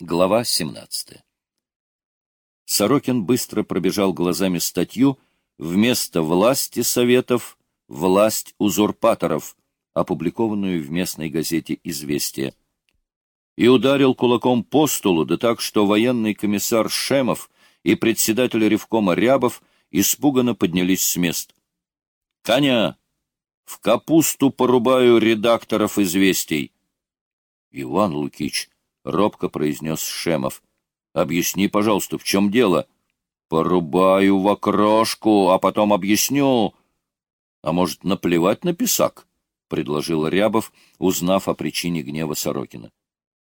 Глава 17. Сорокин быстро пробежал глазами статью «Вместо власти советов – власть узурпаторов», опубликованную в местной газете «Известия». И ударил кулаком по столу, да так, что военный комиссар Шемов и председатель Ревкома Рябов испуганно поднялись с мест. «Коня! В капусту порубаю редакторов «Известий». «Иван Лукич», — робко произнес Шемов, — «объясни, пожалуйста, в чем дело?» «Порубаю в окрошку, а потом объясню». «А может, наплевать на писак?» — предложил Рябов, узнав о причине гнева Сорокина.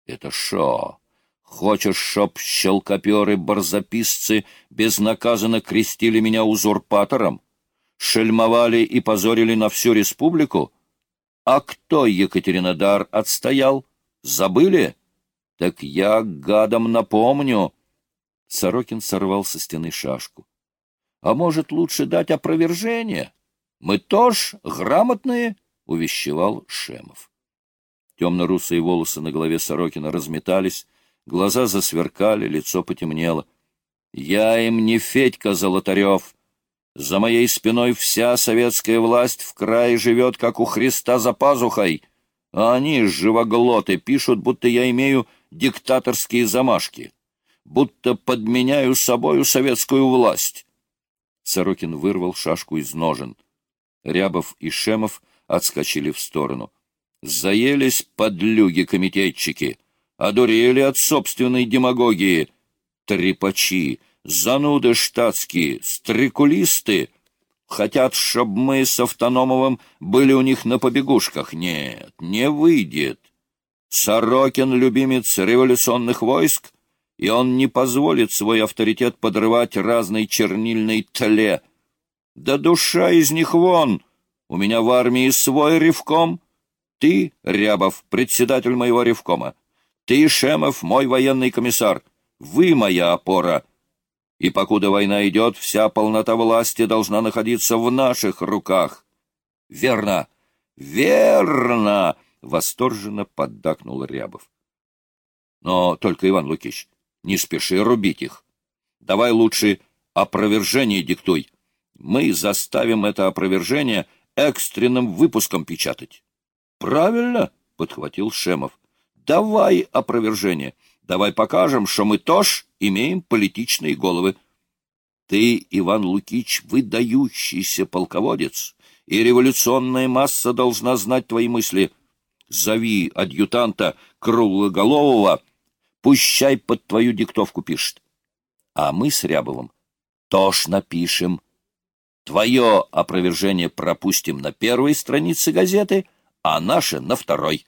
«Это шо? Хочешь, чтоб щелкоперы-барзаписцы безнаказанно крестили меня узурпатором? Шельмовали и позорили на всю республику? А кто Екатеринодар отстоял?» Забыли? Так я гадом напомню. Сорокин сорвал со стены шашку. А может, лучше дать опровержение? Мы тоже грамотные, — увещевал Шемов. Темно-русые волосы на голове Сорокина разметались, глаза засверкали, лицо потемнело. Я им не Федька Золотарев. За моей спиной вся советская власть в крае живет, как у Христа за пазухой. А они, живоглоты, пишут, будто я имею диктаторские замашки, будто подменяю собою советскую власть. Сорокин вырвал шашку из ножен. Рябов и Шемов отскочили в сторону. Заелись подлюги-комитетчики, одурели от собственной демагогии. Трепачи, зануды штатские, стрекулисты — Хотят, чтобы мы с Автономовым были у них на побегушках. Нет, не выйдет. Сорокин — любимец революционных войск, и он не позволит свой авторитет подрывать разной чернильной тле. Да душа из них вон! У меня в армии свой ревком. Ты, Рябов, председатель моего ревкома. Ты, Шемов, мой военный комиссар. Вы моя опора — и покуда война идет, вся полнота власти должна находиться в наших руках. — Верно! Верно! — восторженно поддакнул Рябов. — Но только, Иван Лукич, не спеши рубить их. Давай лучше опровержение диктуй. Мы заставим это опровержение экстренным выпуском печатать. — Правильно, — подхватил Шемов. — Давай опровержение. Давай покажем, что мы тоже имеем политичные головы. Ты, Иван Лукич, выдающийся полководец, и революционная масса должна знать твои мысли. Зови адъютанта Круглоголового, пущай под твою диктовку пишет. А мы с Рябовым тоже напишем. Твое опровержение пропустим на первой странице газеты, а наше — на второй.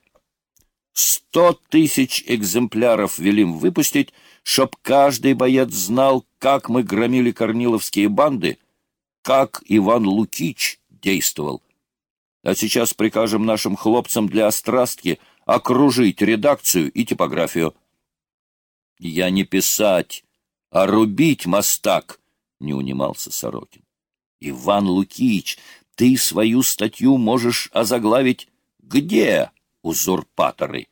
Сто тысяч экземпляров велим выпустить, чтоб каждый боец знал, как мы громили корниловские банды, как Иван Лукич действовал. А сейчас прикажем нашим хлопцам для острастки окружить редакцию и типографию. Я не писать, а рубить мостак, — не унимался Сорокин. Иван Лукич, ты свою статью можешь озаглавить «Где?» узурпаторы,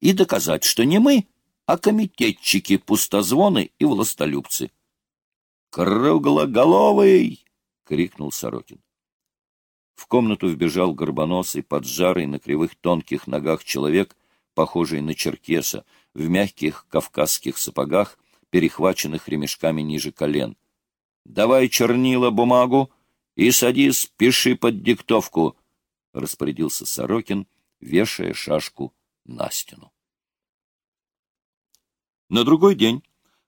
и доказать, что не мы, а комитетчики, пустозвоны и властолюбцы. «Круглоголовый!» — крикнул Сорокин. В комнату вбежал горбоносый, поджарый на кривых тонких ногах человек, похожий на черкеса, в мягких кавказских сапогах, перехваченных ремешками ниже колен. «Давай чернила, бумагу и садись, пиши под диктовку», — распорядился Сорокин, вешая шашку на стену. На другой день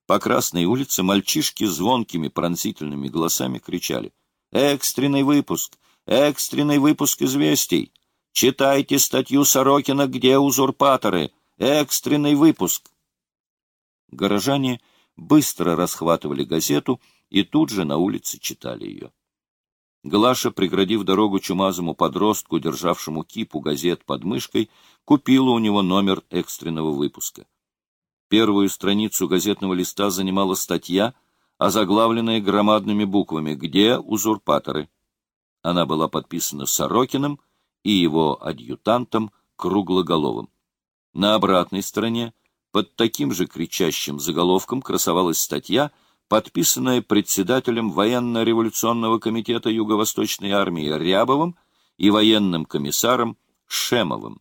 по Красной улице мальчишки звонкими пронзительными голосами кричали «Экстренный выпуск! Экстренный выпуск известий! Читайте статью Сорокина «Где узурпаторы?» Экстренный выпуск!» Горожане быстро расхватывали газету и тут же на улице читали ее. Глаша, преградив дорогу чумазому подростку, державшему кипу газет под мышкой, купила у него номер экстренного выпуска. Первую страницу газетного листа занимала статья, озаглавленная громадными буквами «Где узурпаторы?». Она была подписана Сорокиным и его адъютантом Круглоголовым. На обратной стороне Под таким же кричащим заголовком красовалась статья, подписанная председателем военно-революционного комитета Юго-Восточной армии Рябовым и военным комиссаром Шемовым.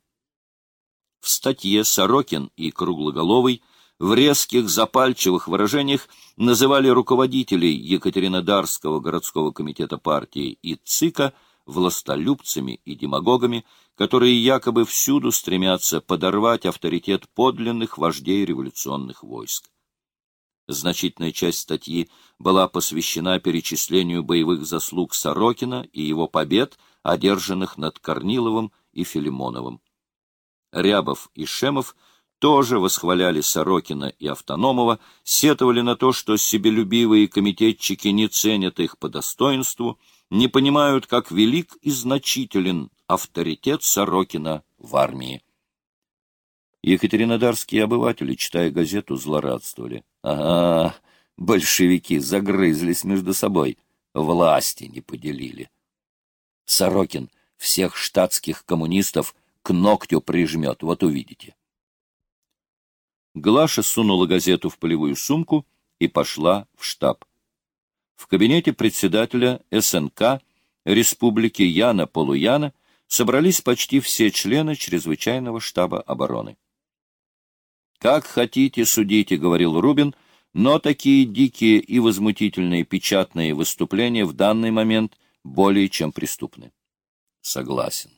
В статье Сорокин и Круглоголовый в резких запальчивых выражениях называли руководителей Екатеринодарского городского комитета партии и ЦИКа властолюбцами и демагогами, которые якобы всюду стремятся подорвать авторитет подлинных вождей революционных войск. Значительная часть статьи была посвящена перечислению боевых заслуг Сорокина и его побед, одержанных над Корниловым и Филимоновым. Рябов и Шемов тоже восхваляли Сорокина и Автономова, сетовали на то, что себелюбивые комитетчики не ценят их по достоинству, не понимают, как велик и значителен авторитет Сорокина в армии. Екатеринодарские обыватели, читая газету, злорадствовали. Ага, большевики загрызлись между собой, власти не поделили. Сорокин всех штатских коммунистов к ногтю прижмет, вот увидите. Глаша сунула газету в полевую сумку и пошла в штаб. В кабинете председателя СНК Республики Яна Полуяна собрались почти все члены чрезвычайного штаба обороны. «Как хотите, судите», — говорил Рубин, но такие дикие и возмутительные печатные выступления в данный момент более чем преступны. Согласен.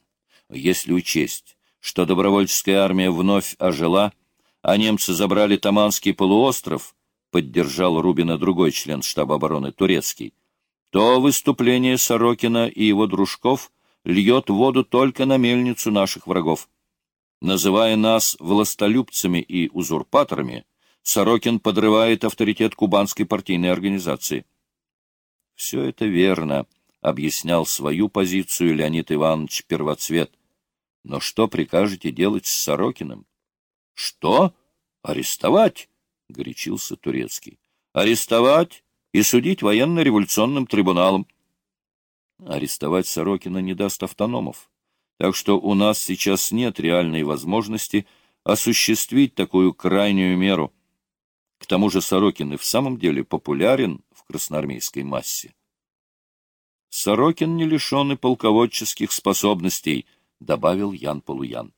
Если учесть, что добровольческая армия вновь ожила, а немцы забрали Таманский полуостров, поддержал Рубина другой член штаба обороны, турецкий, то выступление Сорокина и его дружков льет воду только на мельницу наших врагов. Называя нас властолюбцами и узурпаторами, Сорокин подрывает авторитет кубанской партийной организации. Все это верно, объяснял свою позицию Леонид Иванович Первоцвет. Но что прикажете делать с Сорокиным? Что? Арестовать? — горячился Турецкий. Арестовать и судить военно-революционным трибуналом. Арестовать Сорокина не даст автономов. Так что у нас сейчас нет реальной возможности осуществить такую крайнюю меру. К тому же Сорокин и в самом деле популярен в красноармейской массе. Сорокин не лишен и полководческих способностей, — добавил Ян Полуян.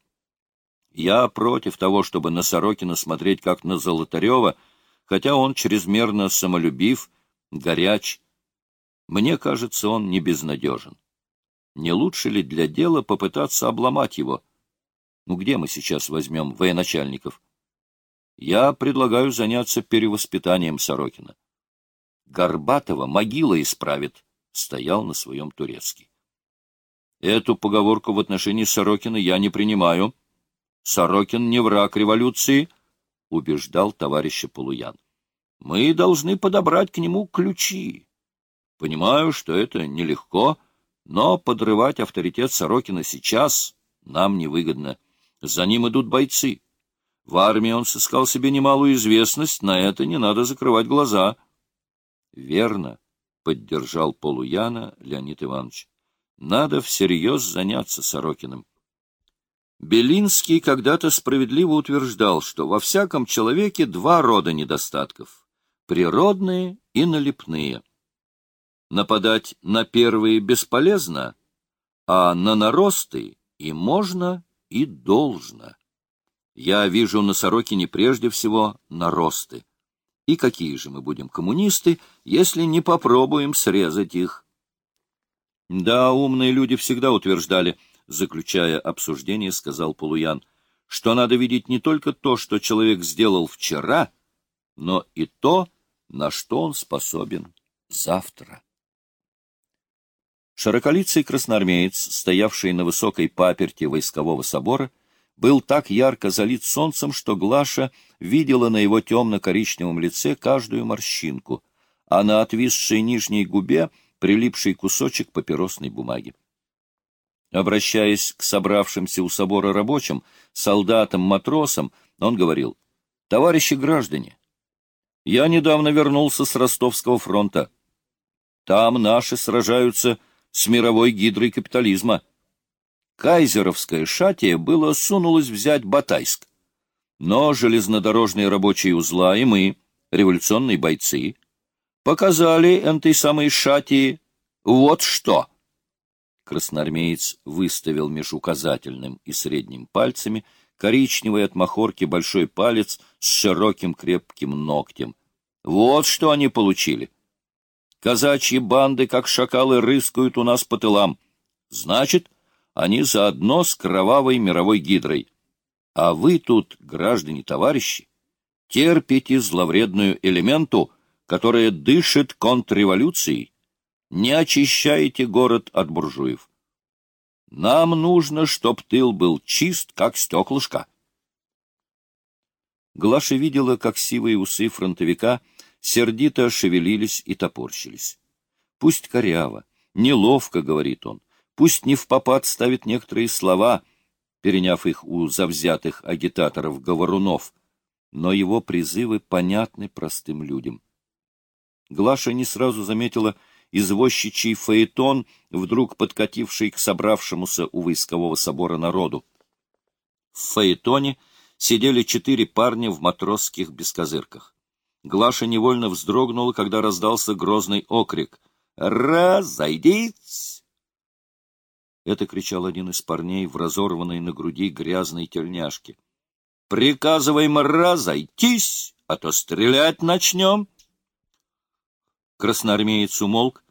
Я против того, чтобы на Сорокина смотреть как на Золотарева, хотя он чрезмерно самолюбив, горяч. Мне кажется, он не безнадежен. Не лучше ли для дела попытаться обломать его? Ну где мы сейчас возьмем военачальников? Я предлагаю заняться перевоспитанием Сорокина. Горбатова могила исправит, стоял на своем турецкий. Эту поговорку в отношении Сорокина я не принимаю, Сорокин не враг революции, — убеждал товарища Полуян. Мы должны подобрать к нему ключи. Понимаю, что это нелегко, но подрывать авторитет Сорокина сейчас нам невыгодно. За ним идут бойцы. В армии он сыскал себе немалую известность, на это не надо закрывать глаза. — Верно, — поддержал Полуяна Леонид Иванович. — Надо всерьез заняться Сорокиным. Белинский когда-то справедливо утверждал, что во всяком человеке два рода недостатков — природные и налепные. Нападать на первые бесполезно, а на наросты и можно, и должно. Я вижу на Сорокине прежде всего наросты. И какие же мы будем коммунисты, если не попробуем срезать их? Да, умные люди всегда утверждали — заключая обсуждение, сказал Полуян, что надо видеть не только то, что человек сделал вчера, но и то, на что он способен завтра. Широколицый красноармеец, стоявший на высокой паперти войскового собора, был так ярко залит солнцем, что Глаша видела на его темно-коричневом лице каждую морщинку, а на отвисшей нижней губе прилипший кусочек папиросной бумаги. Обращаясь к собравшимся у собора рабочим, солдатам, матросам, он говорил, «Товарищи граждане, я недавно вернулся с Ростовского фронта. Там наши сражаются с мировой гидрой капитализма. Кайзеровское шатие было сунулось взять Батайск. Но железнодорожные рабочие узла и мы, революционные бойцы, показали этой самой шати вот что. Красноармеец выставил меж указательным и средним пальцами коричневый от махорки большой палец с широким крепким ногтем. Вот что они получили. Казачьи банды, как шакалы, рыскают у нас по тылам. Значит, они заодно с кровавой мировой гидрой. А вы тут, граждане-товарищи, терпите зловредную элементу, которая дышит контрреволюцией. Не очищаете город от буржуев. Нам нужно, чтоб тыл был чист, как стеклышко. Глаша видела, как сивые усы фронтовика сердито шевелились и топорщились. Пусть коряво, неловко, говорит он, пусть не в попад ставит некоторые слова, переняв их у завзятых агитаторов-говорунов, но его призывы понятны простым людям. Глаша не сразу заметила извозчичий фаэтон, вдруг подкативший к собравшемуся у войскового собора народу. В фаэтоне сидели четыре парня в матросских бескозырках. Глаша невольно вздрогнула, когда раздался грозный окрик. «Разойдись!» Это кричал один из парней в разорванной на груди грязной тельняшке. «Приказываем разойтись, а то стрелять начнем!» Красноармеец умолк,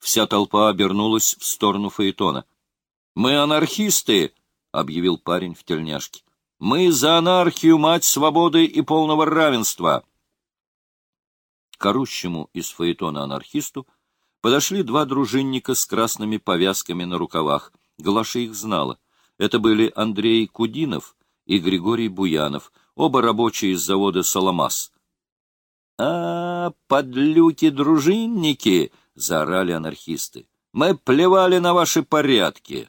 вся толпа обернулась в сторону Фаэтона. «Мы анархисты!» — объявил парень в тельняшке. «Мы за анархию, мать свободы и полного равенства!» К из фаэтона анархисту подошли два дружинника с красными повязками на рукавах. Глаша их знала. Это были Андрей Кудинов и Григорий Буянов, оба рабочие из завода «Соломас». «А, подлюки-дружинники!» — заорали анархисты. «Мы плевали на ваши порядки!»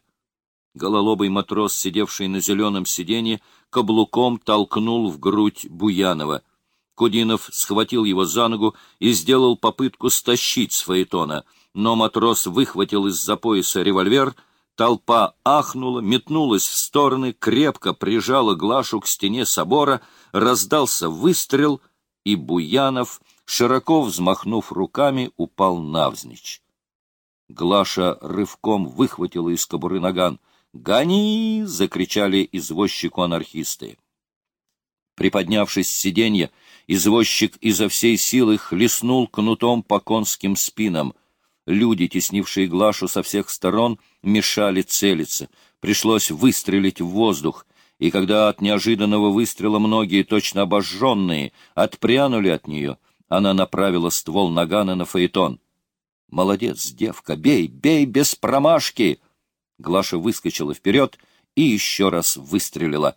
Гололобый матрос, сидевший на зеленом сиденье, каблуком толкнул в грудь Буянова. Кудинов схватил его за ногу и сделал попытку стащить с фаэтона, но матрос выхватил из-за пояса револьвер, толпа ахнула, метнулась в стороны, крепко прижала Глашу к стене собора, раздался выстрел, и Буянов, широко взмахнув руками, упал навзничь. Глаша рывком выхватила из кобуры наган. «Гони!» — закричали извозчику анархисты. Приподнявшись с сиденья, Извозчик изо всей силы хлестнул кнутом по конским спинам. Люди, теснившие Глашу со всех сторон, мешали целиться. Пришлось выстрелить в воздух, и когда от неожиданного выстрела многие, точно обожженные, отпрянули от нее, она направила ствол нагана на фаэтон. «Молодец, девка, бей, бей без промашки!» Глаша выскочила вперед и еще раз выстрелила.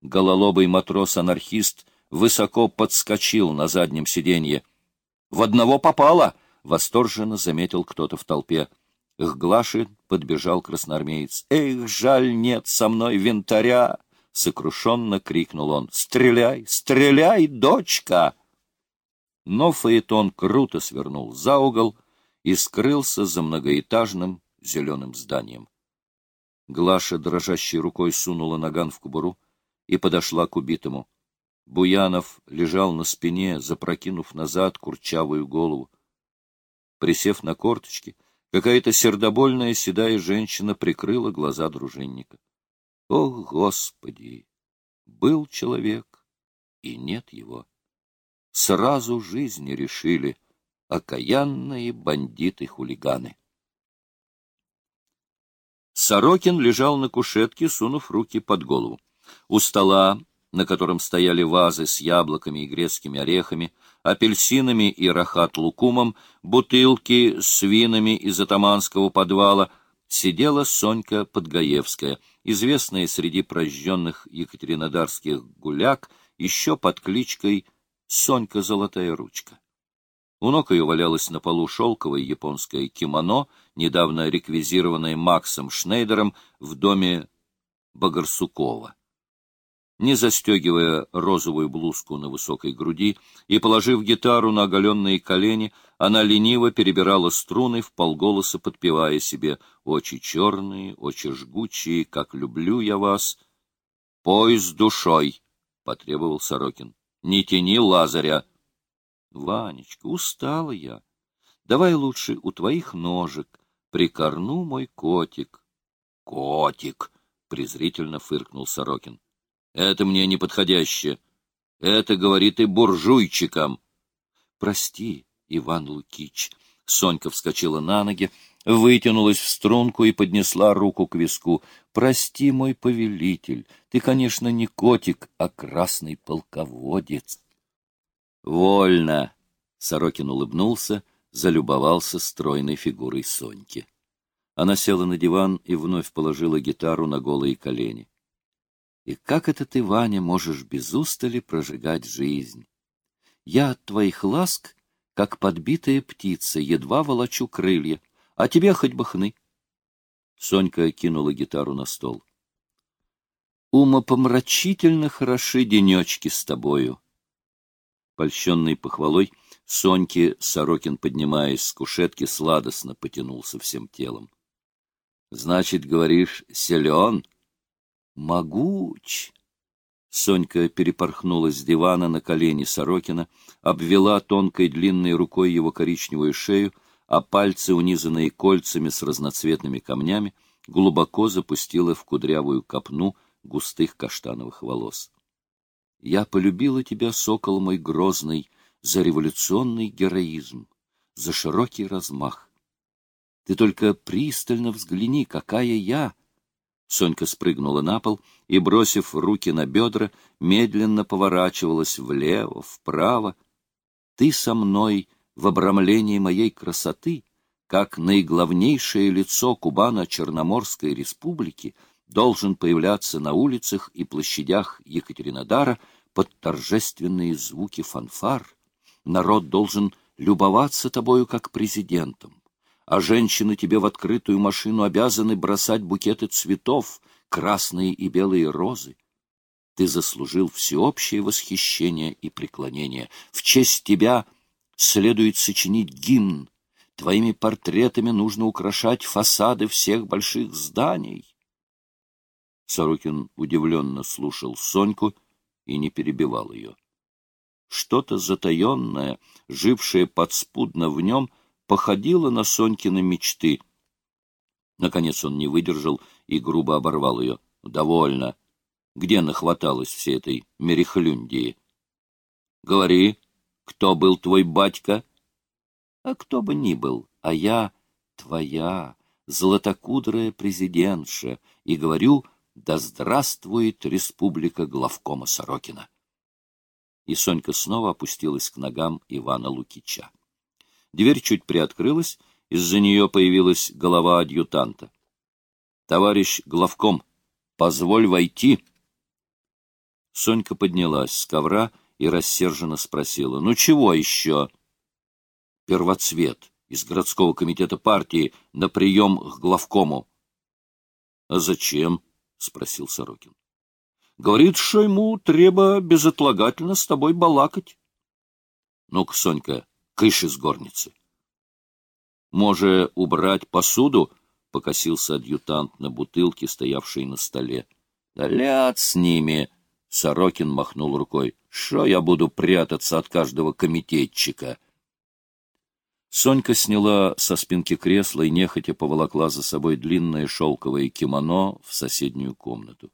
Гололобый матрос-анархист — высоко подскочил на заднем сиденье. «В одного попало!» — восторженно заметил кто-то в толпе. К Глаше подбежал красноармеец. «Эх, жаль, нет со мной винтаря!» — сокрушенно крикнул он. «Стреляй, стреляй, дочка!» Но Фаэтон круто свернул за угол и скрылся за многоэтажным зеленым зданием. Глаша дрожащей рукой сунула наган в кобуру и подошла к убитому. Буянов лежал на спине, запрокинув назад курчавую голову. Присев на корточки, какая-то сердобольная седая женщина прикрыла глаза дружинника. О, Господи! Был человек, и нет его. Сразу жизни решили окаянные бандиты-хулиганы. Сорокин лежал на кушетке, сунув руки под голову. У стола на котором стояли вазы с яблоками и грецкими орехами, апельсинами и рахат-лукумом, бутылки с винами из атаманского подвала, сидела Сонька Подгаевская, известная среди прожженных екатеринодарских гуляк, еще под кличкой Сонька Золотая Ручка. У ног ее валялось на полу шелковое японское кимоно, недавно реквизированное Максом Шнейдером в доме Багарсукова не застегивая розовую блузку на высокой груди и положив гитару на оголенные колени, она лениво перебирала струны, в полголоса подпевая себе «Очи черные, очи жгучие, как люблю я вас». «Пой с душой! потребовал Сорокин. — Не тяни Лазаря. — Ванечка, устала я. Давай лучше у твоих ножек прикорну мой котик. — Котик! — презрительно фыркнул Сорокин. — Это мне неподходяще. Это говорит и буржуйчикам. — Прости, Иван Лукич. Сонька вскочила на ноги, вытянулась в струнку и поднесла руку к виску. «Прости, мой повелитель, ты, конечно, не котик, а красный полководец». «Вольно!» — Сорокин улыбнулся, залюбовался стройной фигурой Соньки. Она села на диван и вновь положила гитару на голые колени. «И как это ты, Ваня, можешь без устали прожигать жизнь? Я от твоих ласк, как подбитая птица, едва волочу крылья, а тебе хоть бы хны. Сонька кинула гитару на стол. Умопомрачительно хороши денечки с тобою. Польщенный похвалой, Соньки Сорокин, поднимаясь с кушетки, сладостно потянулся всем телом. — Значит, говоришь, силен? — Могуч! Сонька перепорхнула с дивана на колени Сорокина, обвела тонкой длинной рукой его коричневую шею, а пальцы, унизанные кольцами с разноцветными камнями, глубоко запустила в кудрявую копну густых каштановых волос. «Я полюбила тебя, сокол мой грозный, за революционный героизм, за широкий размах. Ты только пристально взгляни, какая я!» Сонька спрыгнула на пол и, бросив руки на бедра, медленно поворачивалась влево, вправо. «Ты со мной!» В обрамлении моей красоты, как наиглавнейшее лицо Кубано-Черноморской республики должен появляться на улицах и площадях Екатеринодара под торжественные звуки фанфар. Народ должен любоваться тобою как президентом, а женщины тебе в открытую машину обязаны бросать букеты цветов, красные и белые розы. Ты заслужил всеобщее восхищение и преклонение. В честь тебя — следует сочинить гимн. Твоими портретами нужно украшать фасады всех больших зданий. Сорокин удивленно слушал Соньку и не перебивал ее. Что-то затаенное, жившее подспудно в нем, походило на Сонькины мечты. Наконец он не выдержал и грубо оборвал ее. «Довольно. Где нахваталась всей этой мерехлюндии?» «Говори, кто был твой батька? А кто бы ни был, а я твоя, золотокудрая президентша, и говорю, да здравствует республика главкома Сорокина. И Сонька снова опустилась к ногам Ивана Лукича. Дверь чуть приоткрылась, из-за нее появилась голова адъютанта. — Товарищ главком, позволь войти. Сонька поднялась с ковра и рассерженно спросила, «Ну чего еще?» «Первоцвет из городского комитета партии на прием к главкому». «А зачем?» — спросил Сорокин. «Говорит, что ему треба безотлагательно с тобой балакать». «Ну-ка, Сонька, кыш из горницы». «Може, убрать посуду?» — покосился адъютант на бутылке, стоявшей на столе. «Да ляд с ними!» Сорокин махнул рукой. «Шо я буду прятаться от каждого комитетчика?» Сонька сняла со спинки кресла и нехотя поволокла за собой длинное шелковое кимоно в соседнюю комнату.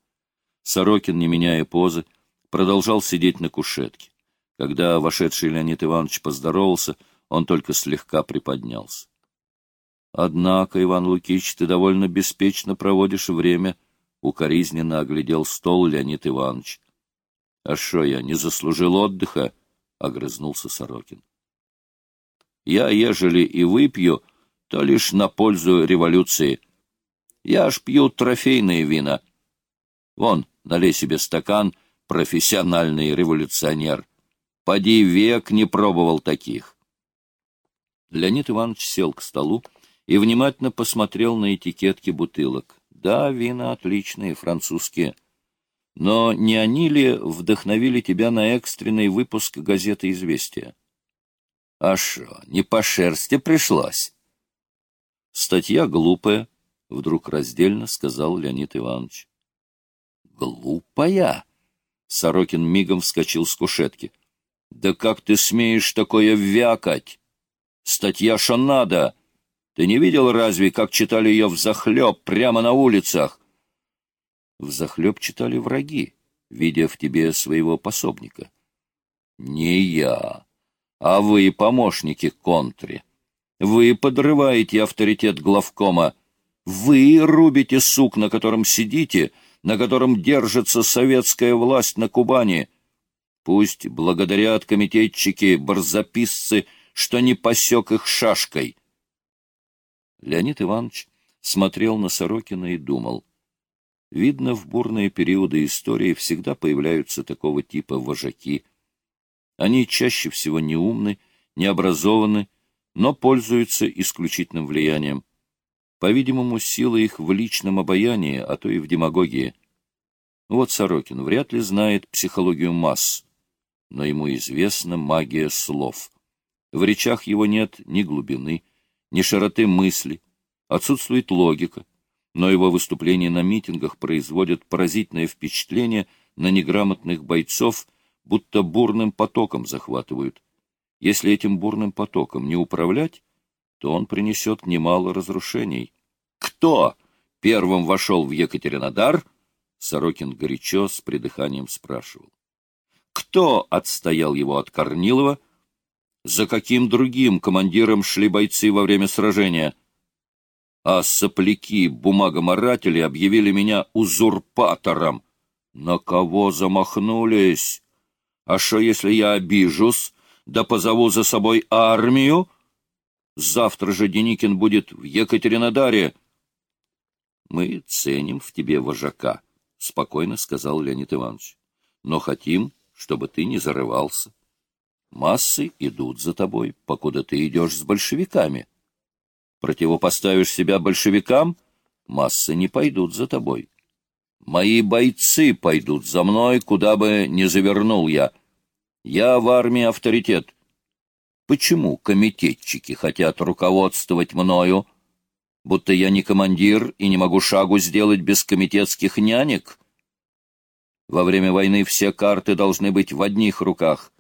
Сорокин, не меняя позы, продолжал сидеть на кушетке. Когда вошедший Леонид Иванович поздоровался, он только слегка приподнялся. — Однако, Иван Лукич, ты довольно беспечно проводишь время, — укоризненно оглядел стол Леонид Иванович. — А что я, не заслужил отдыха? — огрызнулся Сорокин. — Я, ежели и выпью, то лишь на пользу революции. Я аж пью трофейные вина. Вон, налей себе стакан, профессиональный революционер. Поди век не пробовал таких. Леонид Иванович сел к столу и внимательно посмотрел на этикетки бутылок. Да, вина отличные, французские. Но не они ли вдохновили тебя на экстренный выпуск газеты «Известия»? — А шо, не по шерсти пришлось? — Статья глупая, — вдруг раздельно сказал Леонид Иванович. — Глупая? Сорокин мигом вскочил с кушетки. «Да как ты смеешь такое вякать? Статья Шанада! Ты не видел разве, как читали ее взахлеб прямо на улицах?» Взахлеб читали враги, видя в тебе своего пособника. «Не я, а вы, помощники контре. Вы подрываете авторитет главкома. Вы рубите сук, на котором сидите, на котором держится советская власть на Кубани. Пусть благодарят комитетчики, барзаписцы, что не посек их шашкой. Леонид Иванович смотрел на Сорокина и думал. Видно, в бурные периоды истории всегда появляются такого типа вожаки. Они чаще всего неумны, необразованы, но пользуются исключительным влиянием. По-видимому, сила их в личном обаянии, а то и в демагогии. Вот Сорокин вряд ли знает психологию масс, но ему известна магия слов. В речах его нет ни глубины, ни широты мысли, отсутствует логика, но его выступления на митингах производят поразительное впечатление на неграмотных бойцов, будто бурным потоком захватывают. Если этим бурным потоком не управлять, то он принесет немало разрушений. Кто первым вошел в Екатеринодар? Сорокин горячо с придыханием спрашивал. Кто отстоял его от Корнилова? За каким другим командиром шли бойцы во время сражения? А сопляки бумагоморатели объявили меня узурпатором. На кого замахнулись? А что, если я обижусь, да позову за собой армию? Завтра же Деникин будет в Екатеринодаре. Мы ценим в тебе вожака, — спокойно сказал Леонид Иванович. Но хотим, чтобы ты не зарывался. Массы идут за тобой, покуда ты идешь с большевиками. Противопоставишь себя большевикам, массы не пойдут за тобой. Мои бойцы пойдут за мной, куда бы ни завернул я. Я в армии авторитет. Почему комитетчики хотят руководствовать мною, будто я не командир и не могу шагу сделать без комитетских нянек? Во время войны все карты должны быть в одних руках.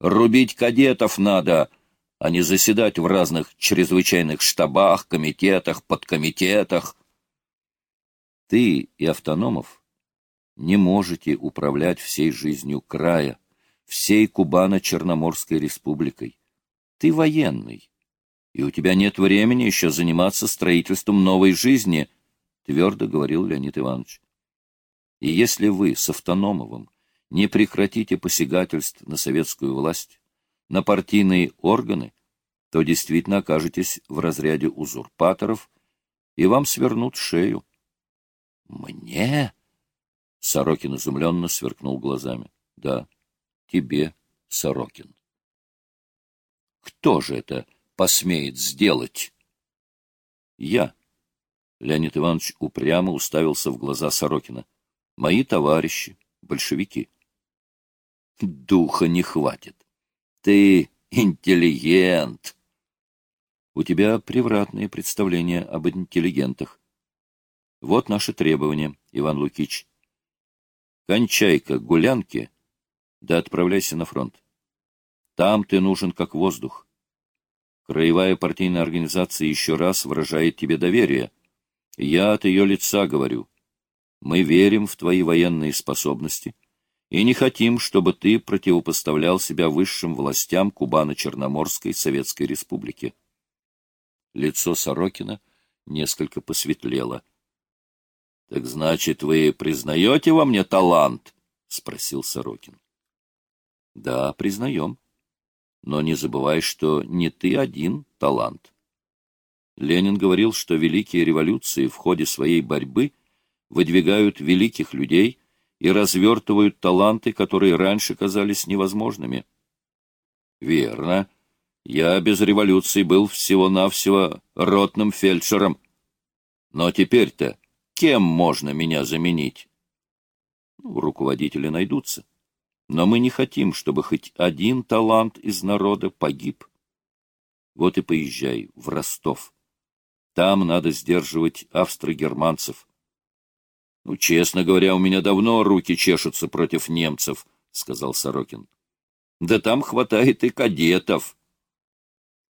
Рубить кадетов надо, а не заседать в разных чрезвычайных штабах, комитетах, подкомитетах. Ты и Автономов не можете управлять всей жизнью края, всей Кубано-Черноморской республикой. Ты военный, и у тебя нет времени еще заниматься строительством новой жизни, — твердо говорил Леонид Иванович. И если вы с Автономовым не прекратите посягательств на советскую власть, на партийные органы, то действительно окажетесь в разряде узурпаторов, и вам свернут шею. — Мне? — Сорокин изумленно сверкнул глазами. — Да, тебе, Сорокин. Кто же это посмеет сделать? Я. Леонид Иванович упрямо уставился в глаза Сорокина. Мои товарищи, большевики. Духа не хватит. Ты интеллигент. У тебя превратные представления об интеллигентах. Вот наши требования, Иван Лукич. Кончай-ка гулянки, да отправляйся на фронт. Там ты нужен как воздух. Краевая партийная организация еще раз выражает тебе доверие. Я от ее лица говорю. Мы верим в твои военные способности и не хотим, чтобы ты противопоставлял себя высшим властям Кубано-Черноморской Советской Республики. Лицо Сорокина несколько посветлело. — Так значит, вы признаете во мне талант? — спросил Сорокин. — Да, признаем. Но не забывай, что не ты один талант. Ленин говорил, что великие революции в ходе своей борьбы выдвигают великих людей и развертывают таланты, которые раньше казались невозможными. Верно. Я без революции был всего-навсего ротным фельдшером. Но теперь-то кем можно меня заменить? Ну, руководители найдутся. Но мы не хотим, чтобы хоть один талант из народа погиб. Вот и поезжай в Ростов. Там надо сдерживать австро-германцев. Ну, честно говоря, у меня давно руки чешутся против немцев, — сказал Сорокин. — Да там хватает и кадетов.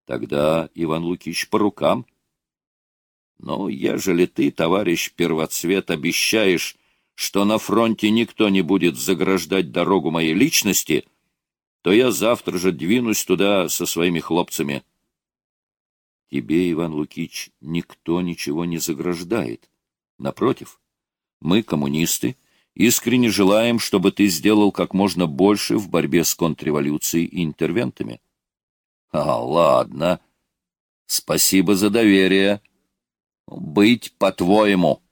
Тогда, Иван Лукич, по рукам. Но ежели ты, товарищ первоцвет, обещаешь, что на фронте никто не будет заграждать дорогу моей личности, то я завтра же двинусь туда со своими хлопцами. Тебе, Иван Лукич, никто ничего не заграждает. Напротив, мы, коммунисты, искренне желаем, чтобы ты сделал как можно больше в борьбе с контрреволюцией и интервентами. А, ладно. Спасибо за доверие. Быть по-твоему.